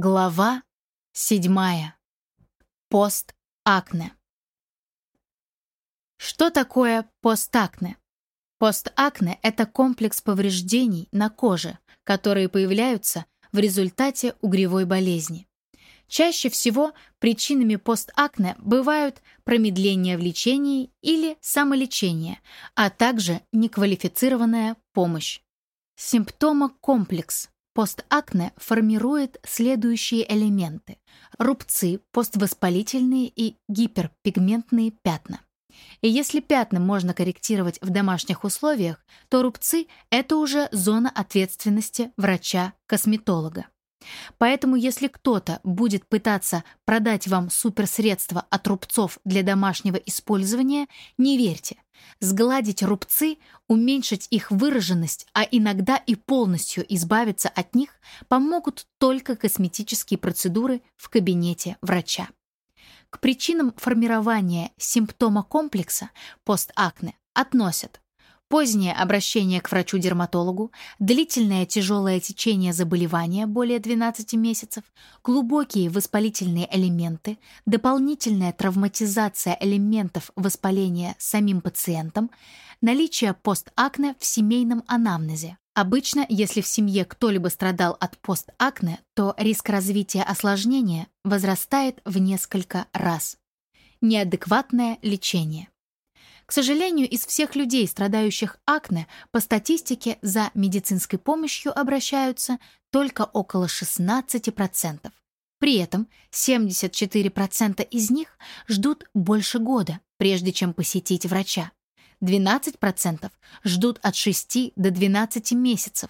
Глава седьмая. Постакне. Что такое постакне? Постакне – это комплекс повреждений на коже, которые появляются в результате угревой болезни. Чаще всего причинами постакне бывают промедление в лечении или самолечение, а также неквалифицированная помощь. Симптомокомплекс Постакне формирует следующие элементы – рубцы, поствоспалительные и гиперпигментные пятна. И если пятна можно корректировать в домашних условиях, то рубцы – это уже зона ответственности врача-косметолога. Поэтому если кто-то будет пытаться продать вам суперсредство от рубцов для домашнего использования, не верьте. Сгладить рубцы, уменьшить их выраженность, а иногда и полностью избавиться от них помогут только косметические процедуры в кабинете врача. К причинам формирования симптома комплекса постакне относят позднее обращение к врачу-дерматологу, длительное тяжелое течение заболевания более 12 месяцев, глубокие воспалительные элементы, дополнительная травматизация элементов воспаления самим пациентом, наличие постакне в семейном анамнезе. Обычно, если в семье кто-либо страдал от постакне, то риск развития осложнения возрастает в несколько раз. Неадекватное лечение. К сожалению, из всех людей, страдающих акне, по статистике за медицинской помощью обращаются только около 16%. При этом 74% из них ждут больше года, прежде чем посетить врача. 12% ждут от 6 до 12 месяцев,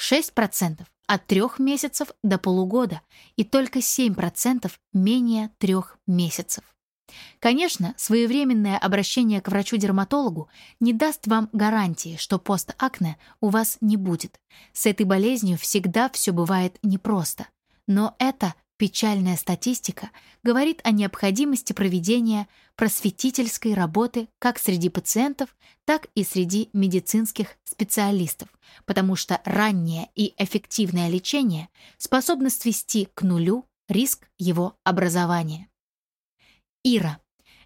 6% от 3 месяцев до полугода и только 7% менее 3 месяцев. Конечно, своевременное обращение к врачу-дерматологу не даст вам гарантии, что постакне у вас не будет. С этой болезнью всегда все бывает непросто. Но эта печальная статистика говорит о необходимости проведения просветительской работы как среди пациентов, так и среди медицинских специалистов, потому что раннее и эффективное лечение способно свести к нулю риск его образования. Ира.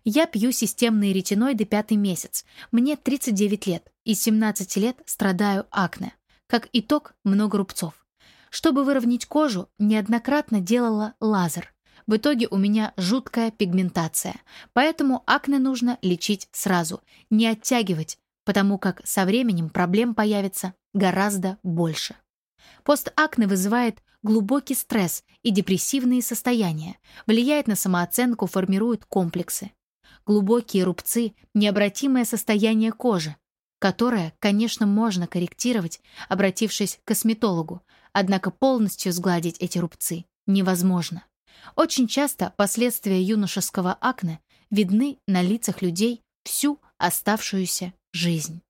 Я пью системный ретиноиды пятый месяц. Мне 39 лет, и 17 лет страдаю акне. Как итог, много рубцов. Чтобы выровнять кожу, неоднократно делала лазер. В итоге у меня жуткая пигментация, поэтому акне нужно лечить сразу, не оттягивать, потому как со временем проблем появится гораздо больше. Постакне вызывает глубокий стресс и депрессивные состояния, влияет на самооценку, формирует комплексы. Глубокие рубцы – необратимое состояние кожи, которое, конечно, можно корректировать, обратившись к косметологу, однако полностью сгладить эти рубцы невозможно. Очень часто последствия юношеского акне видны на лицах людей всю оставшуюся жизнь.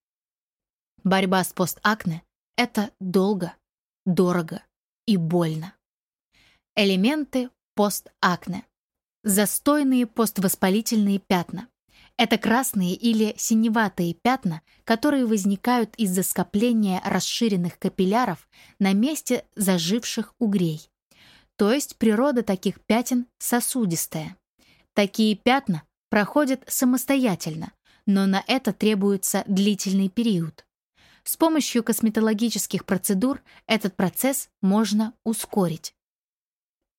Борьба с постакне – это долго, дорого и больно. Элементы постакне. Застойные поствоспалительные пятна. Это красные или синеватые пятна, которые возникают из-за скопления расширенных капилляров на месте заживших угрей. То есть природа таких пятен сосудистая. Такие пятна проходят самостоятельно, но на это требуется длительный период. С помощью косметологических процедур этот процесс можно ускорить.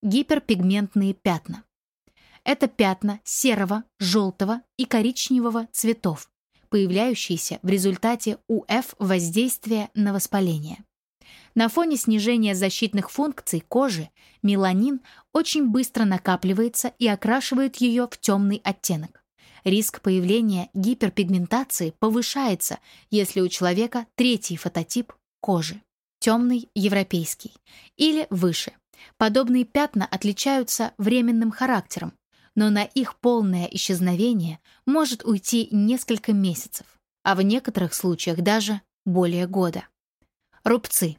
Гиперпигментные пятна. Это пятна серого, желтого и коричневого цветов, появляющиеся в результате УФ воздействия на воспаление. На фоне снижения защитных функций кожи меланин очень быстро накапливается и окрашивает ее в темный оттенок. Риск появления гиперпигментации повышается, если у человека третий фототип кожи, темный европейский, или выше. Подобные пятна отличаются временным характером, но на их полное исчезновение может уйти несколько месяцев, а в некоторых случаях даже более года. Рубцы.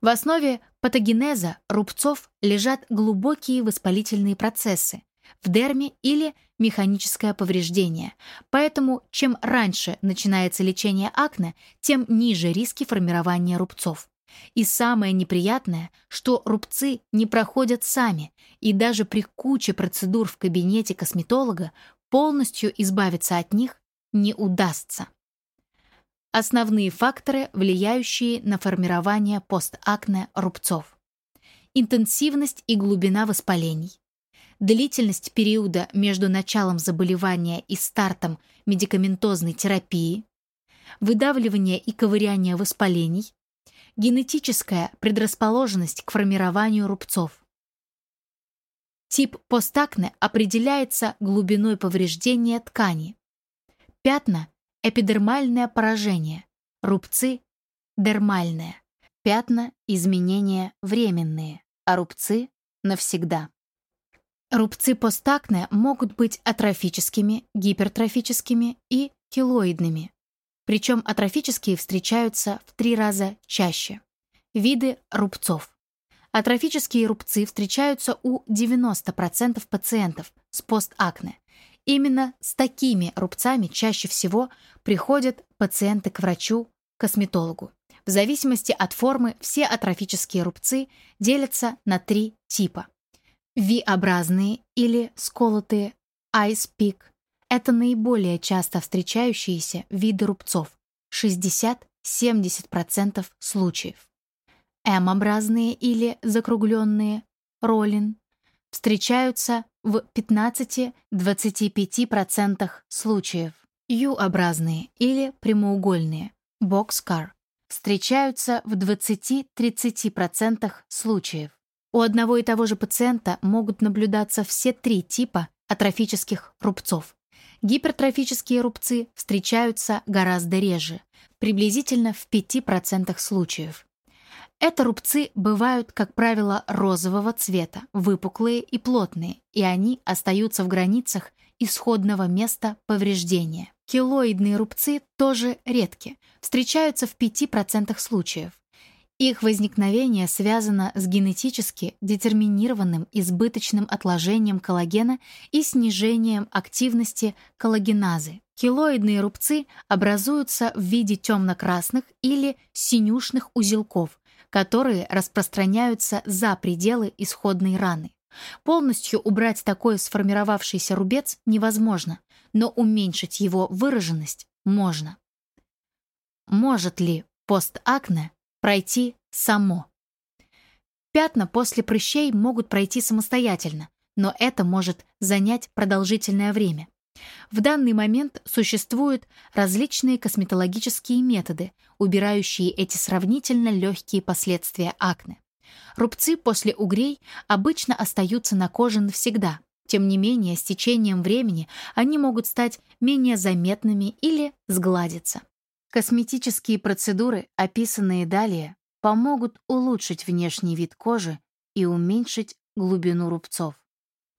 В основе патогенеза рубцов лежат глубокие воспалительные процессы, в дерме или механическое повреждение. Поэтому чем раньше начинается лечение акне, тем ниже риски формирования рубцов. И самое неприятное, что рубцы не проходят сами, и даже при куче процедур в кабинете косметолога полностью избавиться от них не удастся. Основные факторы, влияющие на формирование постакне рубцов. Интенсивность и глубина воспалений. Длительность периода между началом заболевания и стартом медикаментозной терапии. Выдавливание и ковыряние воспалений. Генетическая предрасположенность к формированию рубцов. Тип постакне определяется глубиной повреждения ткани. Пятна – эпидермальное поражение, рубцы – дермальное, пятна – изменения временные, а рубцы – навсегда. Рубцы постакне могут быть атрофическими, гипертрофическими и килоидными. Причем атрофические встречаются в три раза чаще. Виды рубцов. Атрофические рубцы встречаются у 90% пациентов с постакне, Именно с такими рубцами чаще всего приходят пациенты к врачу-косметологу. В зависимости от формы все атрофические рубцы делятся на три типа. V-образные или сколотые ice peak – это наиболее часто встречающиеся виды рубцов – 60-70% случаев. M-образные или закругленные – роллин встречаются в 15-25% случаев. U-образные или прямоугольные boxcar встречаются в 20-30% случаев. У одного и того же пациента могут наблюдаться все три типа атрофических рубцов. Гипертрофические рубцы встречаются гораздо реже, приблизительно в 5% случаев. Это рубцы бывают, как правило, розового цвета, выпуклые и плотные, и они остаются в границах исходного места повреждения. Килоидные рубцы тоже редки, встречаются в 5% случаев. Их возникновение связано с генетически детерминированным избыточным отложением коллагена и снижением активности коллагеназы. Килоидные рубцы образуются в виде темно-красных или синюшных узелков, которые распространяются за пределы исходной раны. Полностью убрать такой сформировавшийся рубец невозможно, но уменьшить его выраженность можно. Может ли постакне пройти само? Пятна после прыщей могут пройти самостоятельно, но это может занять продолжительное время. В данный момент существуют различные косметологические методы, убирающие эти сравнительно легкие последствия акне. Рубцы после угрей обычно остаются на коже навсегда. Тем не менее, с течением времени они могут стать менее заметными или сгладиться. Косметические процедуры, описанные далее, помогут улучшить внешний вид кожи и уменьшить глубину рубцов.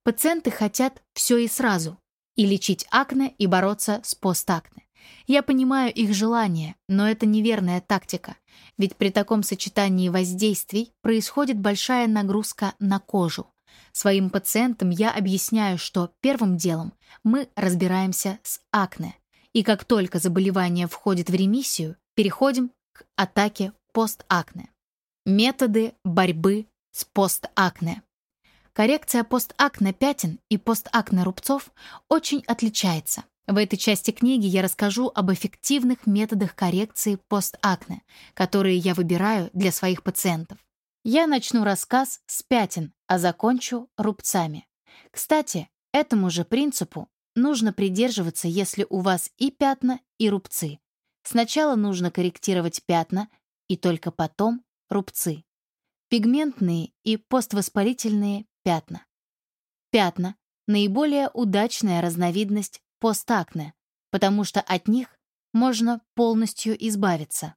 Пациенты хотят все и сразу, и лечить акне и бороться с постакне. Я понимаю их желание, но это неверная тактика, ведь при таком сочетании воздействий происходит большая нагрузка на кожу. Своим пациентам я объясняю, что первым делом мы разбираемся с акне, и как только заболевание входит в ремиссию, переходим к атаке постакне. Методы борьбы с постакне. Коррекция постакне пятен и постакне рубцов очень отличается. В этой части книги я расскажу об эффективных методах коррекции постакне, которые я выбираю для своих пациентов. Я начну рассказ с пятен, а закончу рубцами. Кстати, этому же принципу нужно придерживаться, если у вас и пятна, и рубцы. Сначала нужно корректировать пятна, и только потом рубцы. Пигментные и поствоспалительные пятна. Пятна — наиболее удачная разновидность постакне, потому что от них можно полностью избавиться.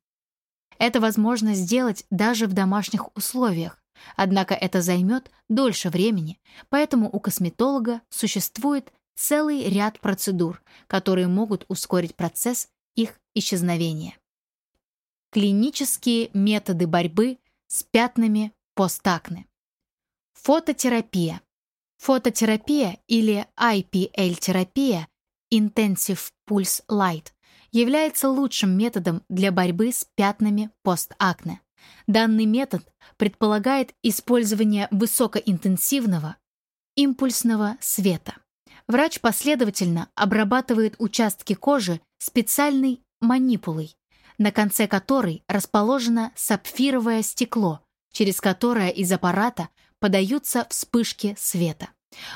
Это возможно сделать даже в домашних условиях, однако это займет дольше времени, поэтому у косметолога существует целый ряд процедур, которые могут ускорить процесс их исчезновения. Клинические методы борьбы с пятнами постакне. Фототерапия. Фототерапия или IPL-терапия Intensive Pulse Light является лучшим методом для борьбы с пятнами постакне. Данный метод предполагает использование высокоинтенсивного импульсного света. Врач последовательно обрабатывает участки кожи специальной манипулой, на конце которой расположено сапфировое стекло, через которое из аппарата подаются вспышки света.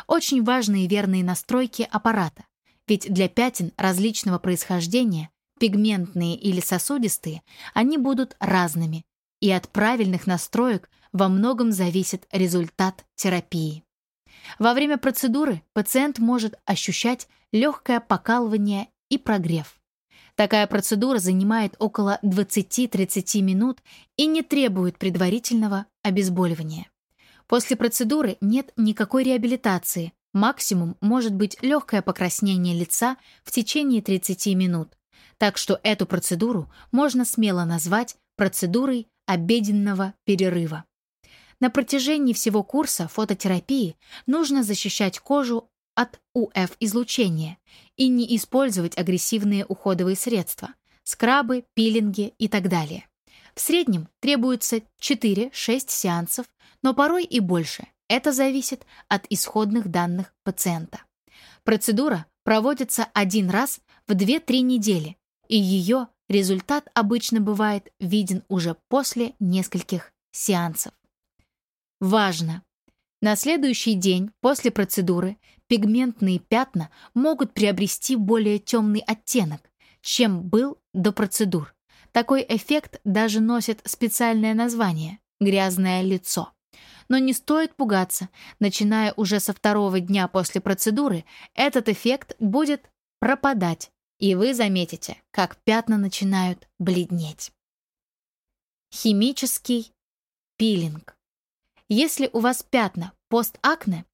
Очень важные верные настройки аппарата, ведь для пятен различного происхождения, пигментные или сосудистые, они будут разными, и от правильных настроек во многом зависит результат терапии. Во время процедуры пациент может ощущать легкое покалывание и прогрев. Такая процедура занимает около 20-30 минут и не требует предварительного обезболивания. После процедуры нет никакой реабилитации, максимум может быть легкое покраснение лица в течение 30 минут. Так что эту процедуру можно смело назвать процедурой обеденного перерыва. На протяжении всего курса фототерапии нужно защищать кожу от УФ-излучения и не использовать агрессивные уходовые средства, скрабы, пилинги и так далее. В среднем требуется 4-6 сеансов но порой и больше. Это зависит от исходных данных пациента. Процедура проводится один раз в 2-3 недели, и ее результат обычно бывает виден уже после нескольких сеансов. Важно! На следующий день после процедуры пигментные пятна могут приобрести более темный оттенок, чем был до процедур. Такой эффект даже носит специальное название – грязное лицо. Но не стоит пугаться. Начиная уже со второго дня после процедуры, этот эффект будет пропадать, и вы заметите, как пятна начинают бледнеть. Химический пилинг. Если у вас пятна постакне,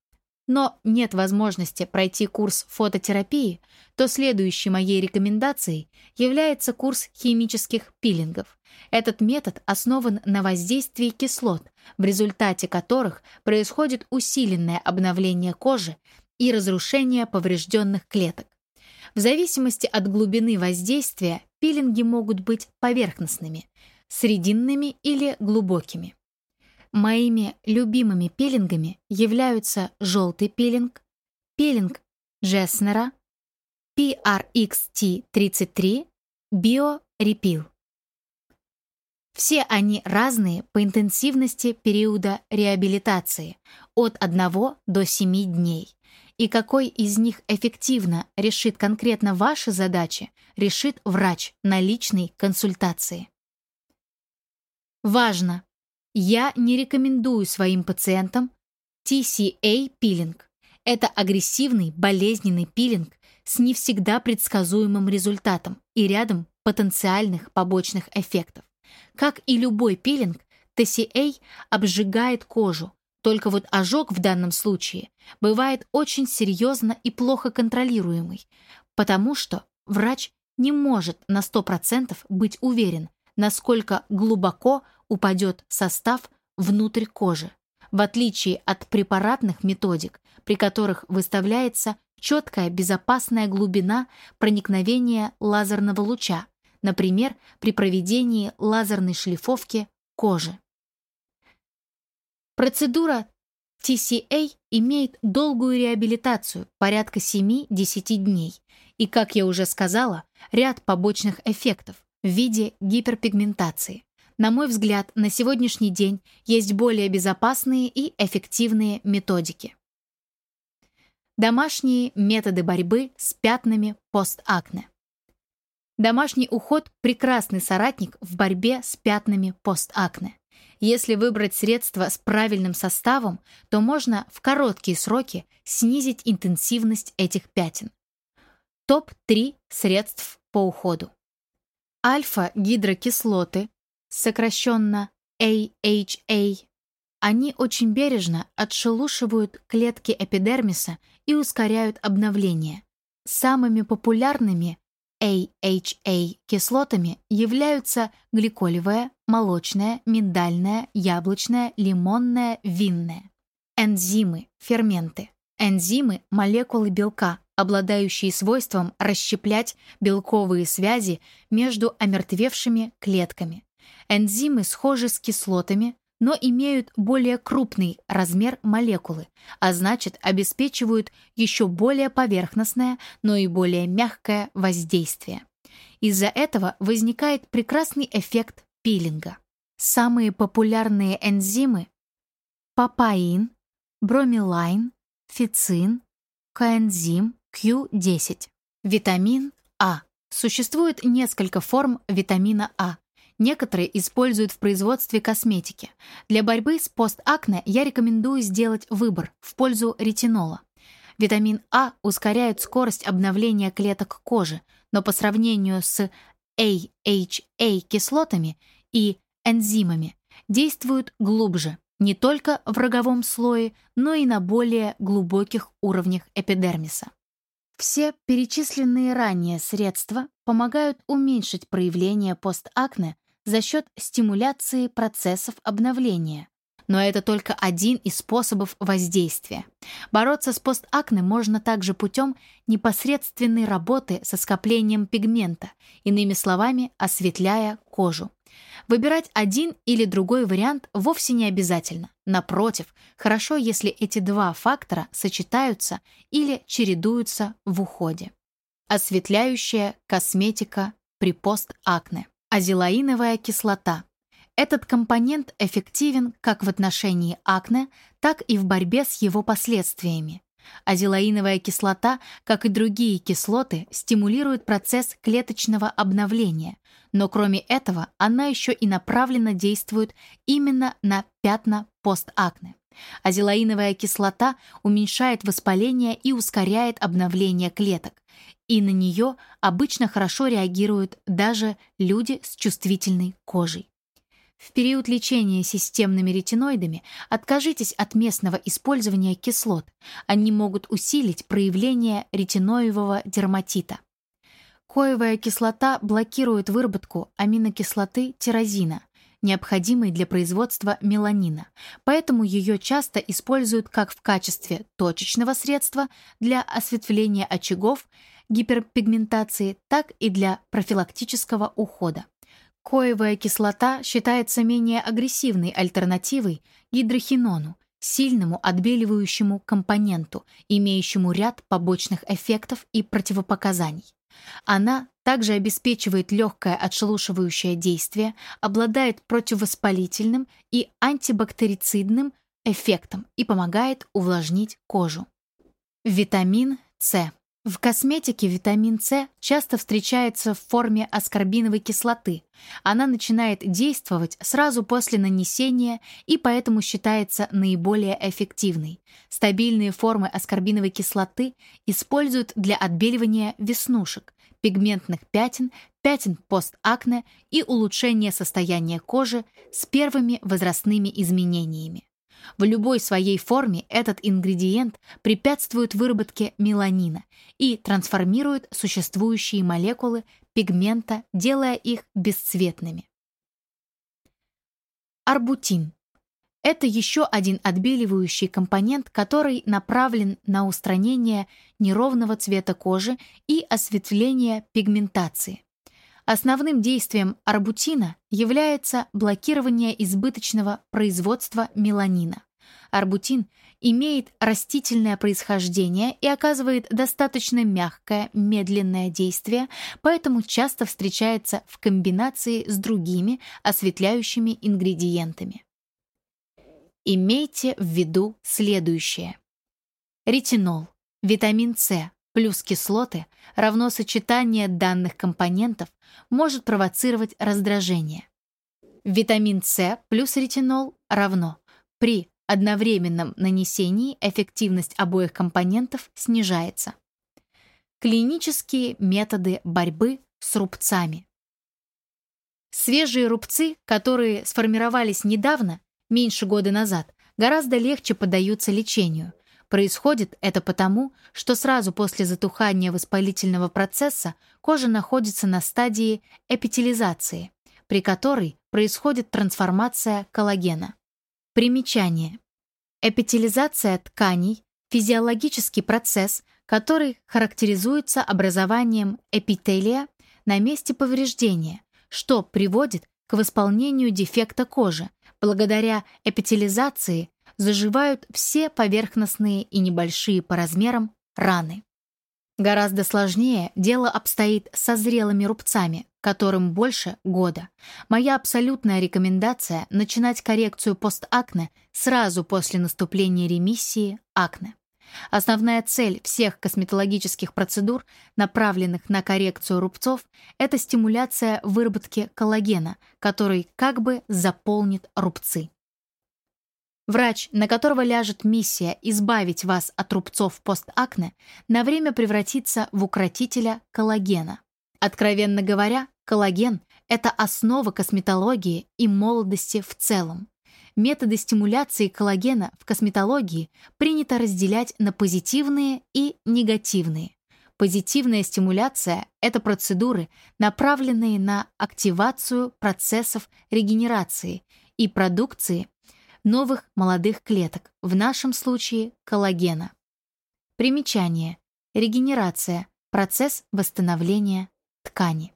но нет возможности пройти курс фототерапии, то следующей моей рекомендацией является курс химических пилингов. Этот метод основан на воздействии кислот, в результате которых происходит усиленное обновление кожи и разрушение поврежденных клеток. В зависимости от глубины воздействия пилинги могут быть поверхностными, срединными или глубокими. Моими любимыми пилингами являются желтый пилинг, пилинг Джеснера, PRXT33, Bio. Все они разные по интенсивности периода реабилитации от 1 до 7 дней. И какой из них эффективно решит конкретно ваши задачи, решит врач на личной консультации. Важно! Я не рекомендую своим пациентам TCA-пилинг. Это агрессивный, болезненный пилинг с не всегда предсказуемым результатом и рядом потенциальных побочных эффектов. Как и любой пилинг, TCA обжигает кожу, только вот ожог в данном случае бывает очень серьезно и плохо контролируемый, потому что врач не может на 100% быть уверен, насколько глубоко упадет состав внутрь кожи, в отличие от препаратных методик, при которых выставляется четкая безопасная глубина проникновения лазерного луча, например, при проведении лазерной шлифовки кожи. Процедура TCA имеет долгую реабилитацию, порядка 7-10 дней, и, как я уже сказала, ряд побочных эффектов в виде гиперпигментации. На мой взгляд, на сегодняшний день есть более безопасные и эффективные методики. Домашние методы борьбы с пятнами постакне. Домашний уход – прекрасный соратник в борьбе с пятнами постакне. Если выбрать средства с правильным составом, то можно в короткие сроки снизить интенсивность этих пятен. Топ-3 средств по уходу. Альфа-гидрокислоты, сокращенно AHA, они очень бережно отшелушивают клетки эпидермиса и ускоряют обновление. Самыми популярными AHA кислотами являются гликолевая, молочная, миндальная, яблочная, лимонная, винная. Энзимы, ферменты. Энзимы – молекулы белка, обладающие свойством расщеплять белковые связи между омертвевшими клетками. Энзимы схожи с кислотами, но имеют более крупный размер молекулы, а значит обеспечивают еще более поверхностное, но и более мягкое воздействие. Из-за этого возникает прекрасный эффект пилинга. Самые популярные энзимы – папаин, бромелайн, фицин, коэнзим Q10, витамин А. Существует несколько форм витамина А. Некоторые используют в производстве косметики. Для борьбы с постакне я рекомендую сделать выбор в пользу ретинола. Витамин А ускоряет скорость обновления клеток кожи, но по сравнению с AHA-кислотами и энзимами действуют глубже, не только в роговом слое, но и на более глубоких уровнях эпидермиса. Все перечисленные ранее средства помогают уменьшить проявление постакне за счет стимуляции процессов обновления. Но это только один из способов воздействия. Бороться с постакне можно также путем непосредственной работы со скоплением пигмента, иными словами, осветляя кожу. Выбирать один или другой вариант вовсе не обязательно. Напротив, хорошо, если эти два фактора сочетаются или чередуются в уходе. Осветляющая косметика при постакне. Азелаиновая кислота. Этот компонент эффективен как в отношении акне, так и в борьбе с его последствиями. Азелаиновая кислота, как и другие кислоты, стимулирует процесс клеточного обновления, но кроме этого она еще и направленно действует именно на пятна постакне. Азелаиновая кислота уменьшает воспаление и ускоряет обновление клеток, и на нее обычно хорошо реагируют даже люди с чувствительной кожей. В период лечения системными ретиноидами откажитесь от местного использования кислот. Они могут усилить проявление ретиноевого дерматита. Коевая кислота блокирует выработку аминокислоты тирозина, необходимой для производства меланина, поэтому ее часто используют как в качестве точечного средства для осветления очагов гиперпигментации, так и для профилактического ухода. Коевая кислота считается менее агрессивной альтернативой гидрохинону, сильному отбеливающему компоненту, имеющему ряд побочных эффектов и противопоказаний. Она также обеспечивает легкое отшелушивающее действие, обладает противовоспалительным и антибактерицидным эффектом и помогает увлажнить кожу. Витамин С. В косметике витамин С часто встречается в форме аскорбиновой кислоты. Она начинает действовать сразу после нанесения и поэтому считается наиболее эффективной. Стабильные формы аскорбиновой кислоты используют для отбеливания веснушек, пигментных пятен, пятен постакне и улучшения состояния кожи с первыми возрастными изменениями. В любой своей форме этот ингредиент препятствует выработке меланина и трансформирует существующие молекулы пигмента, делая их бесцветными. Арбутин. Это еще один отбеливающий компонент, который направлен на устранение неровного цвета кожи и осветление пигментации. Основным действием арбутина является блокирование избыточного производства меланина. Арбутин имеет растительное происхождение и оказывает достаточно мягкое, медленное действие, поэтому часто встречается в комбинации с другими осветляющими ингредиентами. Имейте в виду следующее. Ретинол, витамин С, плюс кислоты равно сочетание данных компонентов может провоцировать раздражение. Витамин С плюс ретинол равно при одновременном нанесении эффективность обоих компонентов снижается. Клинические методы борьбы с рубцами. Свежие рубцы, которые сформировались недавно, меньше года назад, гораздо легче поддаются лечению – Происходит это потому, что сразу после затухания воспалительного процесса кожа находится на стадии эпителизации, при которой происходит трансформация коллагена. Примечание. Эпителизация тканей – физиологический процесс, который характеризуется образованием эпителия на месте повреждения, что приводит к восполнению дефекта кожи. Благодаря эпителизации заживают все поверхностные и небольшие по размерам раны. Гораздо сложнее дело обстоит со зрелыми рубцами, которым больше года. Моя абсолютная рекомендация – начинать коррекцию постакне сразу после наступления ремиссии акне. Основная цель всех косметологических процедур, направленных на коррекцию рубцов, это стимуляция выработки коллагена, который как бы заполнит рубцы. Врач, на которого ляжет миссия избавить вас от рубцов постакне, на время превратится в укротителя коллагена. Откровенно говоря, коллаген – это основа косметологии и молодости в целом. Методы стимуляции коллагена в косметологии принято разделять на позитивные и негативные. Позитивная стимуляция – это процедуры, направленные на активацию процессов регенерации и продукции новых молодых клеток, в нашем случае коллагена. Примечание. Регенерация – процесс восстановления ткани.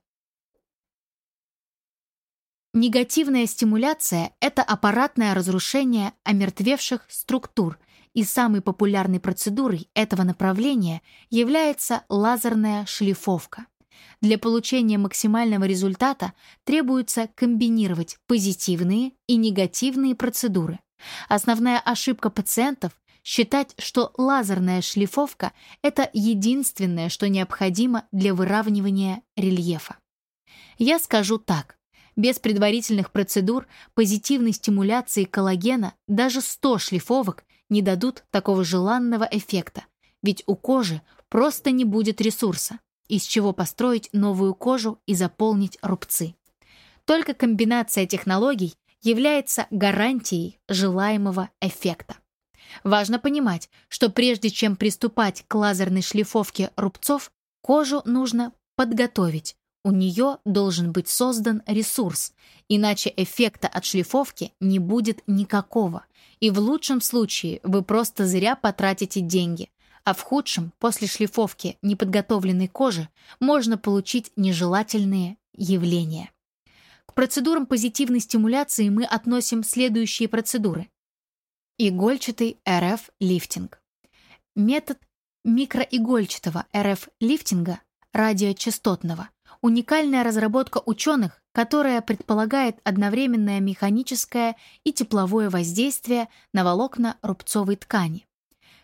Негативная стимуляция – это аппаратное разрушение омертвевших структур, и самой популярной процедурой этого направления является лазерная шлифовка. Для получения максимального результата требуется комбинировать позитивные и негативные процедуры. Основная ошибка пациентов – считать, что лазерная шлифовка – это единственное, что необходимо для выравнивания рельефа. Я скажу так. Без предварительных процедур позитивной стимуляции коллагена даже 100 шлифовок не дадут такого желанного эффекта, ведь у кожи просто не будет ресурса из чего построить новую кожу и заполнить рубцы. Только комбинация технологий является гарантией желаемого эффекта. Важно понимать, что прежде чем приступать к лазерной шлифовке рубцов, кожу нужно подготовить. У нее должен быть создан ресурс, иначе эффекта от шлифовки не будет никакого. И в лучшем случае вы просто зря потратите деньги, а в худшем, после шлифовки неподготовленной кожи, можно получить нежелательные явления. К процедурам позитивной стимуляции мы относим следующие процедуры. Игольчатый РФ-лифтинг. Метод микроигольчатого РФ-лифтинга радиочастотного – уникальная разработка ученых, которая предполагает одновременное механическое и тепловое воздействие на волокна рубцовой ткани.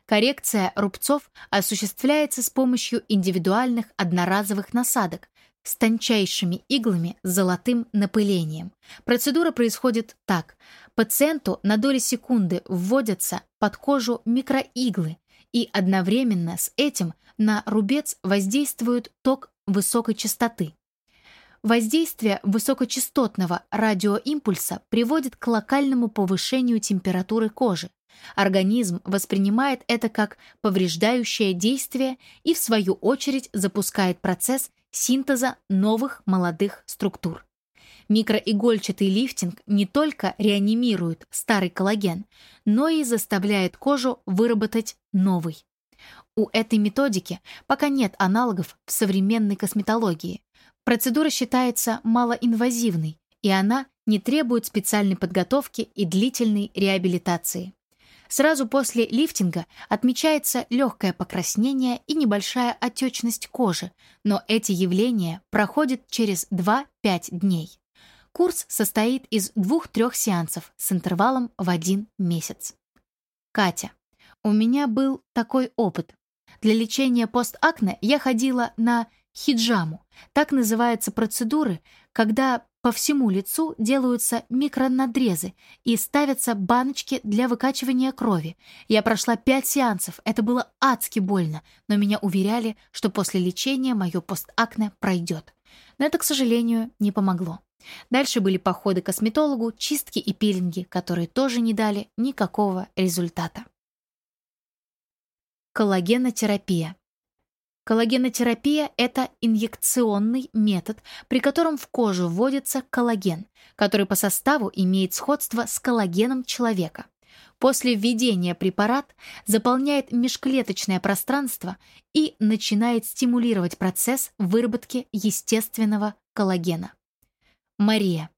Коррекция рубцов осуществляется с помощью индивидуальных одноразовых насадок с тончайшими иглами с золотым напылением. Процедура происходит так. Пациенту на доли секунды вводятся под кожу микроиглы, и одновременно с этим на рубец воздействует ток высокой частоты. Воздействие высокочастотного радиоимпульса приводит к локальному повышению температуры кожи, Организм воспринимает это как повреждающее действие и, в свою очередь, запускает процесс синтеза новых молодых структур. Микроигольчатый лифтинг не только реанимирует старый коллаген, но и заставляет кожу выработать новый. У этой методики пока нет аналогов в современной косметологии. Процедура считается малоинвазивной, и она не требует специальной подготовки и длительной реабилитации. Сразу после лифтинга отмечается легкое покраснение и небольшая отечность кожи, но эти явления проходят через 2-5 дней. Курс состоит из двух-трех сеансов с интервалом в один месяц. Катя. У меня был такой опыт. Для лечения постакне я ходила на хиджаму. Так называются процедуры, когда по всему лицу делаются микронадрезы и ставятся баночки для выкачивания крови. Я прошла пять сеансов, это было адски больно, но меня уверяли, что после лечения мое постакне пройдет. Но это, к сожалению, не помогло. Дальше были походы к косметологу, чистки и пилинги, которые тоже не дали никакого результата. Коллагенотерапия. Коллагенотерапия – это инъекционный метод, при котором в кожу вводится коллаген, который по составу имеет сходство с коллагеном человека. После введения препарат заполняет межклеточное пространство и начинает стимулировать процесс выработки естественного коллагена. Мария.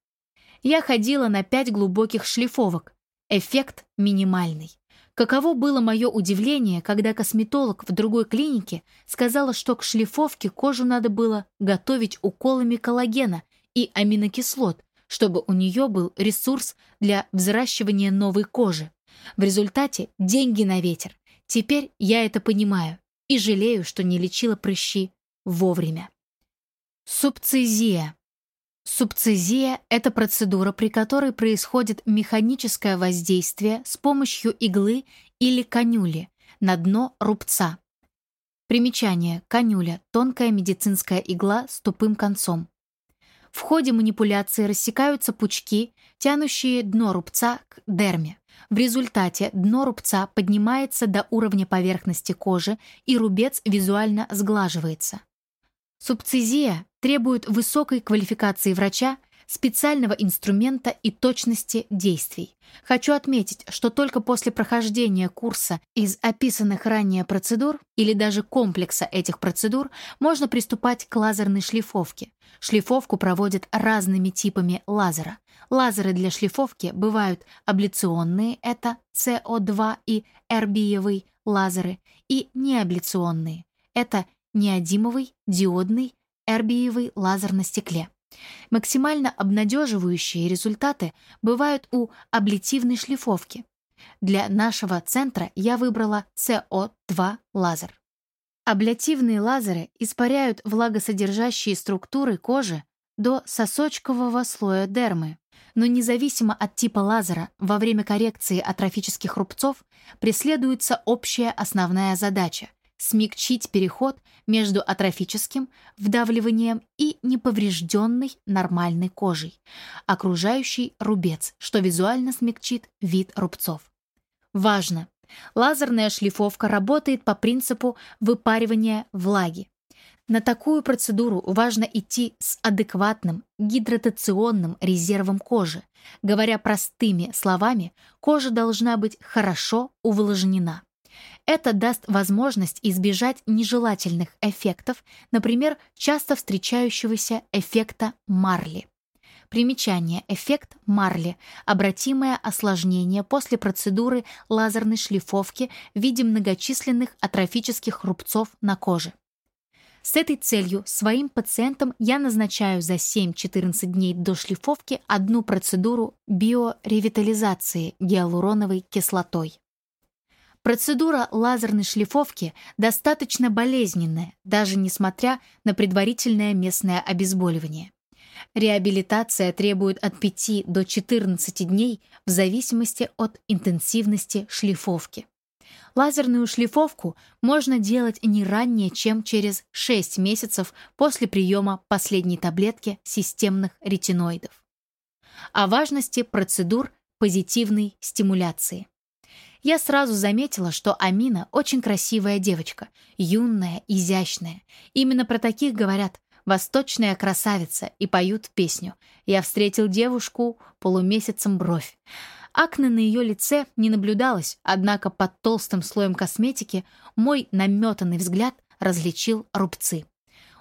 Я ходила на пять глубоких шлифовок. Эффект минимальный. Каково было мое удивление, когда косметолог в другой клинике сказала, что к шлифовке кожу надо было готовить уколами коллагена и аминокислот, чтобы у нее был ресурс для взращивания новой кожи. В результате деньги на ветер. Теперь я это понимаю и жалею, что не лечила прыщи вовремя. Субцизия. Субцизия – это процедура, при которой происходит механическое воздействие с помощью иглы или канюли на дно рубца. Примечание. Канюля – тонкая медицинская игла с тупым концом. В ходе манипуляции рассекаются пучки, тянущие дно рубца к дерме. В результате дно рубца поднимается до уровня поверхности кожи, и рубец визуально сглаживается. Субцизия требует высокой квалификации врача, специального инструмента и точности действий. Хочу отметить, что только после прохождения курса из описанных ранее процедур или даже комплекса этих процедур можно приступать к лазерной шлифовке. Шлифовку проводят разными типами лазера. Лазеры для шлифовки бывают абляционные, это СО2 и эрбиевый лазеры, и неабляционные, это неодимовый, диодный, эрбиевый лазер на стекле. Максимально обнадеживающие результаты бывают у аблитивной шлифовки. Для нашего центра я выбрала СО2 лазер. Аблятивные лазеры испаряют влагосодержащие структуры кожи до сосочкового слоя дермы, но независимо от типа лазера, во время коррекции атрофических рубцов преследуется общая основная задача смягчить переход между атрофическим вдавливанием и неповрежденной нормальной кожей, окружающий рубец, что визуально смягчит вид рубцов. Важно! Лазерная шлифовка работает по принципу выпаривания влаги. На такую процедуру важно идти с адекватным гидратационным резервом кожи. Говоря простыми словами, кожа должна быть хорошо увлажнена. Это даст возможность избежать нежелательных эффектов, например, часто встречающегося эффекта Марли. Примечание. Эффект Марли – обратимое осложнение после процедуры лазерной шлифовки в виде многочисленных атрофических рубцов на коже. С этой целью своим пациентам я назначаю за 7-14 дней до шлифовки одну процедуру биоревитализации гиалуроновой кислотой. Процедура лазерной шлифовки достаточно болезненная, даже несмотря на предварительное местное обезболивание. Реабилитация требует от 5 до 14 дней в зависимости от интенсивности шлифовки. Лазерную шлифовку можно делать не ранее, чем через 6 месяцев после приема последней таблетки системных ретиноидов. О важности процедур позитивной стимуляции я сразу заметила, что Амина очень красивая девочка, юная, изящная. Именно про таких говорят «восточная красавица» и поют песню «Я встретил девушку полумесяцем бровь». Акне на ее лице не наблюдалось, однако под толстым слоем косметики мой наметанный взгляд различил рубцы.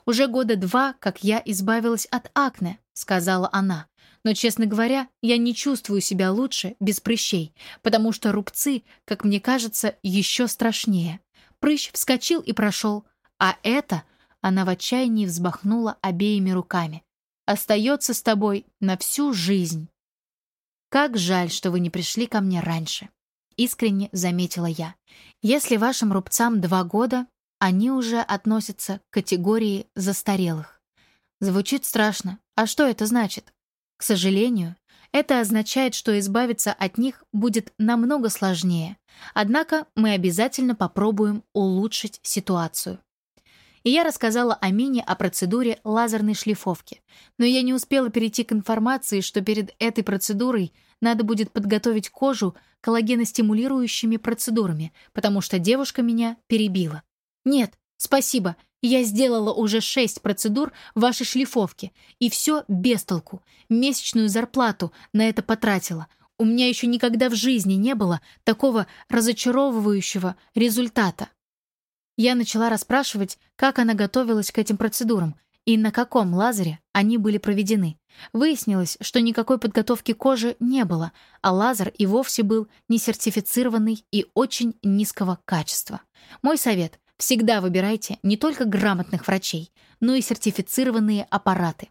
«Уже года два, как я избавилась от акне», — сказала она. Но, честно говоря, я не чувствую себя лучше без прыщей, потому что рубцы, как мне кажется, еще страшнее. Прыщ вскочил и прошел, а это она в отчаянии взбахнула обеими руками. Остается с тобой на всю жизнь. Как жаль, что вы не пришли ко мне раньше. Искренне заметила я. Если вашим рубцам два года, они уже относятся к категории застарелых. Звучит страшно. А что это значит? К сожалению, это означает, что избавиться от них будет намного сложнее. Однако мы обязательно попробуем улучшить ситуацию. И я рассказала Амине о процедуре лазерной шлифовки. Но я не успела перейти к информации, что перед этой процедурой надо будет подготовить кожу коллагеностимулирующими процедурами, потому что девушка меня перебила. «Нет, спасибо, я сделала уже шесть процедур вашей шлифовки, и все без толку. Месячную зарплату на это потратила. У меня еще никогда в жизни не было такого разочаровывающего результата. Я начала расспрашивать, как она готовилась к этим процедурам, и на каком лазере они были проведены. Выяснилось, что никакой подготовки кожи не было, а лазер и вовсе был несертифицированный и очень низкого качества. Мой совет – всегда выбирайте не только грамотных врачей, но и сертифицированные аппараты.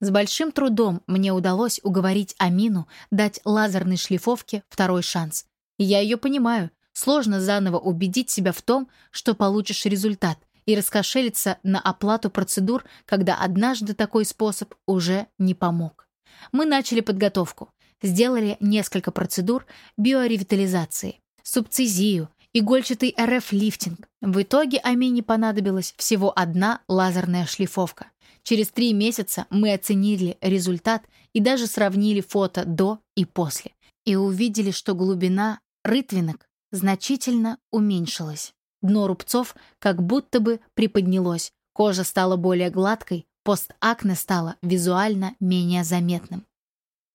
С большим трудом мне удалось уговорить Амину дать лазерной шлифовке второй шанс. я ее понимаю. Сложно заново убедить себя в том, что получишь результат, и раскошелиться на оплату процедур, когда однажды такой способ уже не помог. Мы начали подготовку. Сделали несколько процедур биоревитализации, субцизию, игольчатый РФ-лифтинг. В итоге Амине понадобилась всего одна лазерная шлифовка. Через три месяца мы оценили результат и даже сравнили фото до и после. И увидели, что глубина рытвинок значительно уменьшилась. Дно рубцов как будто бы приподнялось, кожа стала более гладкой, постакне стало визуально менее заметным.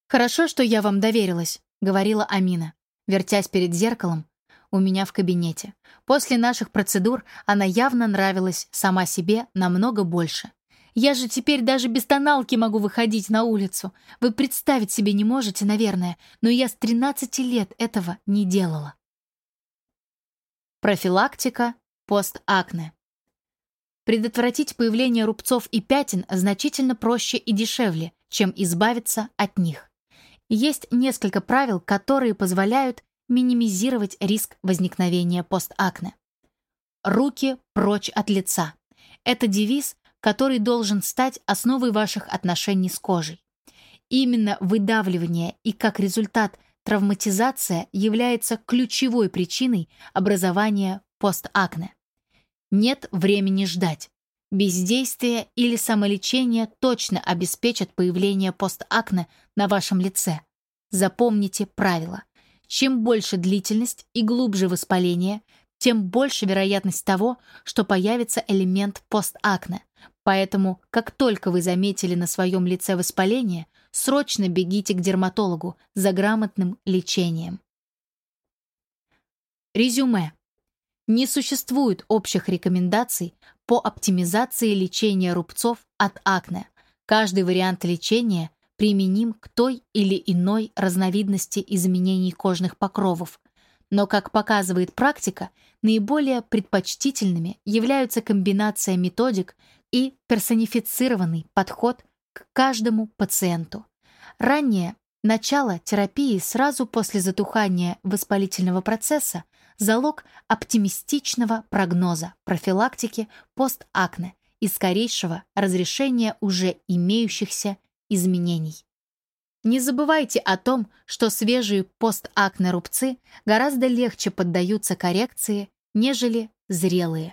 «Хорошо, что я вам доверилась», — говорила Амина, вертясь перед зеркалом у меня в кабинете. После наших процедур она явно нравилась сама себе намного больше. Я же теперь даже без тоналки могу выходить на улицу. Вы представить себе не можете, наверное, но я с 13 лет этого не делала. Профилактика постакне. Предотвратить появление рубцов и пятен значительно проще и дешевле, чем избавиться от них. Есть несколько правил, которые позволяют минимизировать риск возникновения постакне. Руки прочь от лица. Это девиз, который должен стать основой ваших отношений с кожей. Именно выдавливание и, как результат, травматизация является ключевой причиной образования постакне. Нет времени ждать. Бездействие или самолечение точно обеспечат появление постакне на вашем лице. Запомните правило. Чем больше длительность и глубже воспаление, тем больше вероятность того, что появится элемент постакне. Поэтому, как только вы заметили на своем лице воспаление, срочно бегите к дерматологу за грамотным лечением. Резюме. Не существует общих рекомендаций по оптимизации лечения рубцов от акне. Каждый вариант лечения применим к той или иной разновидности изменений кожных покровов, но, как показывает практика, наиболее предпочтительными являются комбинация методик и персонифицированный подход к каждому пациенту. Ранее начало терапии сразу после затухания воспалительного процесса залог оптимистичного прогноза профилактики постакне и скорейшего разрешения уже имеющихся изменений. Не забывайте о том, что свежие постакне рубцы гораздо легче поддаются коррекции, нежели зрелые.